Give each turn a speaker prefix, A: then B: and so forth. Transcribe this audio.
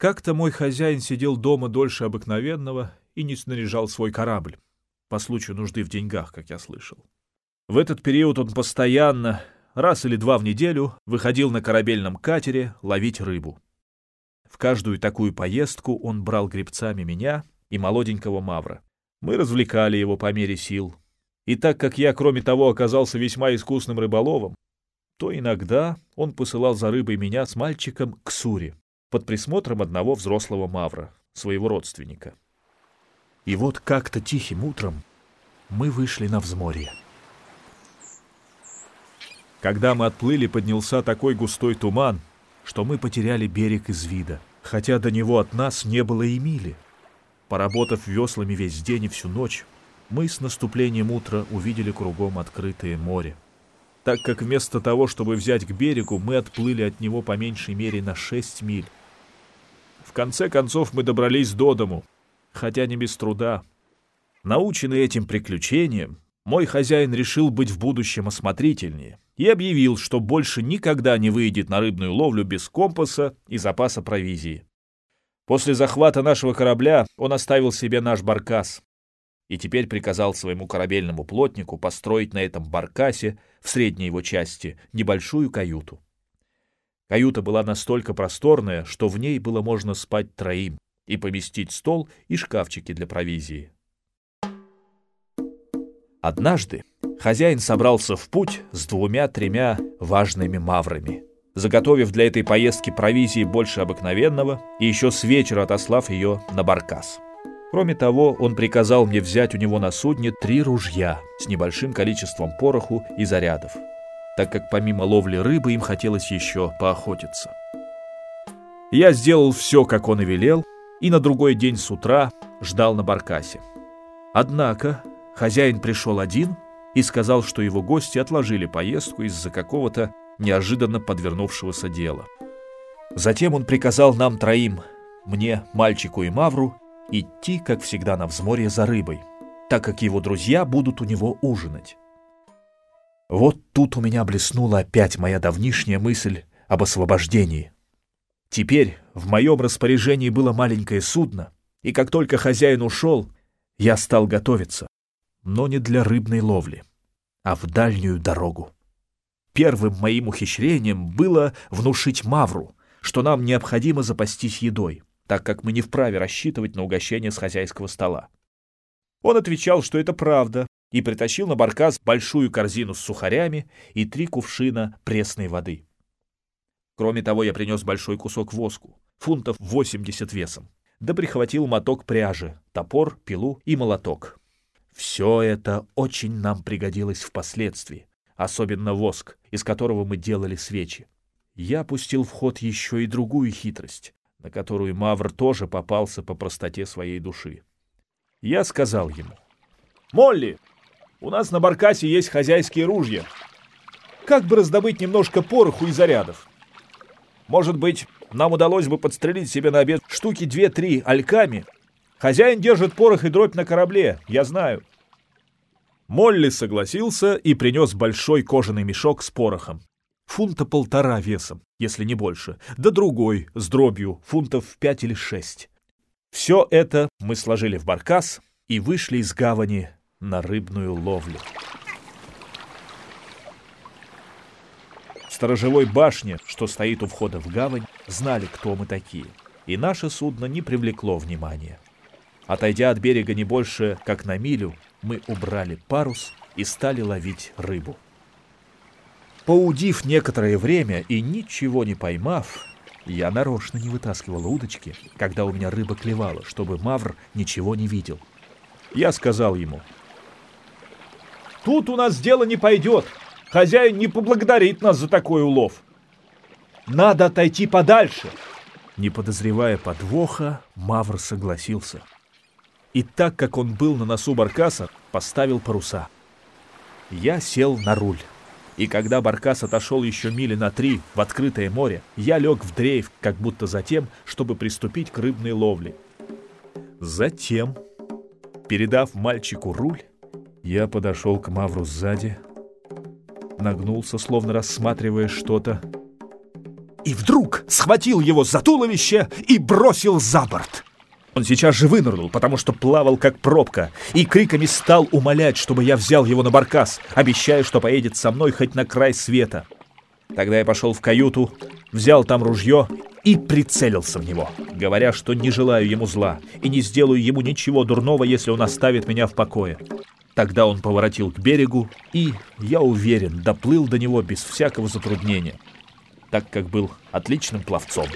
A: Как-то мой хозяин сидел дома дольше обыкновенного и не снаряжал свой корабль, по случаю нужды в деньгах, как я слышал. В этот период он постоянно, раз или два в неделю, выходил на корабельном катере ловить рыбу. В каждую такую поездку он брал гребцами меня и молоденького Мавра. Мы развлекали его по мере сил. И так как я, кроме того, оказался весьма искусным рыболовом, то иногда он посылал за рыбой меня с мальчиком к Суре, под присмотром одного взрослого Мавра, своего родственника. И вот как-то тихим утром мы вышли на взморье. Когда мы отплыли, поднялся такой густой туман, что мы потеряли берег из вида, хотя до него от нас не было и мили. Поработав веслами весь день и всю ночь, мы с наступлением утра увидели кругом открытое море. Так как вместо того, чтобы взять к берегу, мы отплыли от него по меньшей мере на шесть миль. В конце концов мы добрались до дому, хотя не без труда. Наученный этим приключением, мой хозяин решил быть в будущем осмотрительнее и объявил, что больше никогда не выйдет на рыбную ловлю без компаса и запаса провизии. После захвата нашего корабля он оставил себе наш баркас и теперь приказал своему корабельному плотнику построить на этом баркасе в средней его части небольшую каюту. Каюта была настолько просторная, что в ней было можно спать троим и поместить стол и шкафчики для провизии. Однажды хозяин собрался в путь с двумя-тремя важными маврами, заготовив для этой поездки провизии больше обыкновенного и еще с вечера отослав ее на баркас. Кроме того, он приказал мне взять у него на судне три ружья с небольшим количеством пороху и зарядов, так как помимо ловли рыбы им хотелось еще поохотиться. Я сделал все, как он и велел, и на другой день с утра ждал на баркасе. Однако Хозяин пришел один и сказал, что его гости отложили поездку из-за какого-то неожиданно подвернувшегося дела. Затем он приказал нам троим, мне, мальчику и Мавру, идти, как всегда, на взморье за рыбой, так как его друзья будут у него ужинать. Вот тут у меня блеснула опять моя давнишняя мысль об освобождении. Теперь в моем распоряжении было маленькое судно, и как только хозяин ушел, я стал готовиться но не для рыбной ловли, а в дальнюю дорогу. Первым моим ухищрением было внушить Мавру, что нам необходимо запастись едой, так как мы не вправе рассчитывать на угощение с хозяйского стола. Он отвечал, что это правда, и притащил на баркас большую корзину с сухарями и три кувшина пресной воды. Кроме того, я принес большой кусок воску, фунтов 80 весом, да прихватил моток пряжи, топор, пилу и молоток. Все это очень нам пригодилось впоследствии, особенно воск, из которого мы делали свечи. Я пустил в ход еще и другую хитрость, на которую Мавр тоже попался по простоте своей души. Я сказал ему, «Молли, у нас на Баркасе есть хозяйские ружья. Как бы раздобыть немножко пороху и зарядов? Может быть, нам удалось бы подстрелить себе на обед штуки две-три альками? Хозяин держит порох и дробь на корабле, я знаю. Молли согласился и принес большой кожаный мешок с порохом. Фунта полтора весом, если не больше, да другой с дробью фунтов пять или шесть. Все это мы сложили в баркас и вышли из гавани на рыбную ловлю. В сторожевой башне, что стоит у входа в гавань, знали, кто мы такие, и наше судно не привлекло внимания. Отойдя от берега не больше, как на милю, мы убрали парус и стали ловить рыбу. Поудив некоторое время и ничего не поймав, я нарочно не вытаскивал удочки, когда у меня рыба клевала, чтобы Мавр ничего не видел. Я сказал ему, «Тут у нас дело не пойдет. Хозяин не поблагодарит нас за такой улов. Надо отойти подальше». Не подозревая подвоха, Мавр согласился и так как он был на носу баркаса, поставил паруса. Я сел на руль. И когда баркас отошел еще мили на три в открытое море, я лег в дрейф, как будто затем, чтобы приступить к рыбной ловле. Затем, передав мальчику руль, я подошел к Мавру сзади, нагнулся, словно рассматривая что-то, и вдруг схватил его за туловище и бросил за борт. Он сейчас же вынырнул, потому что плавал как пробка, и криками стал умолять, чтобы я взял его на баркас, обещая, что поедет со мной хоть на край света. Тогда я пошел в каюту, взял там ружье и прицелился в него, говоря, что не желаю ему зла и не сделаю ему ничего дурного, если он оставит меня в покое. Тогда он поворотил к берегу и, я уверен, доплыл до него без всякого затруднения, так как был отличным пловцом.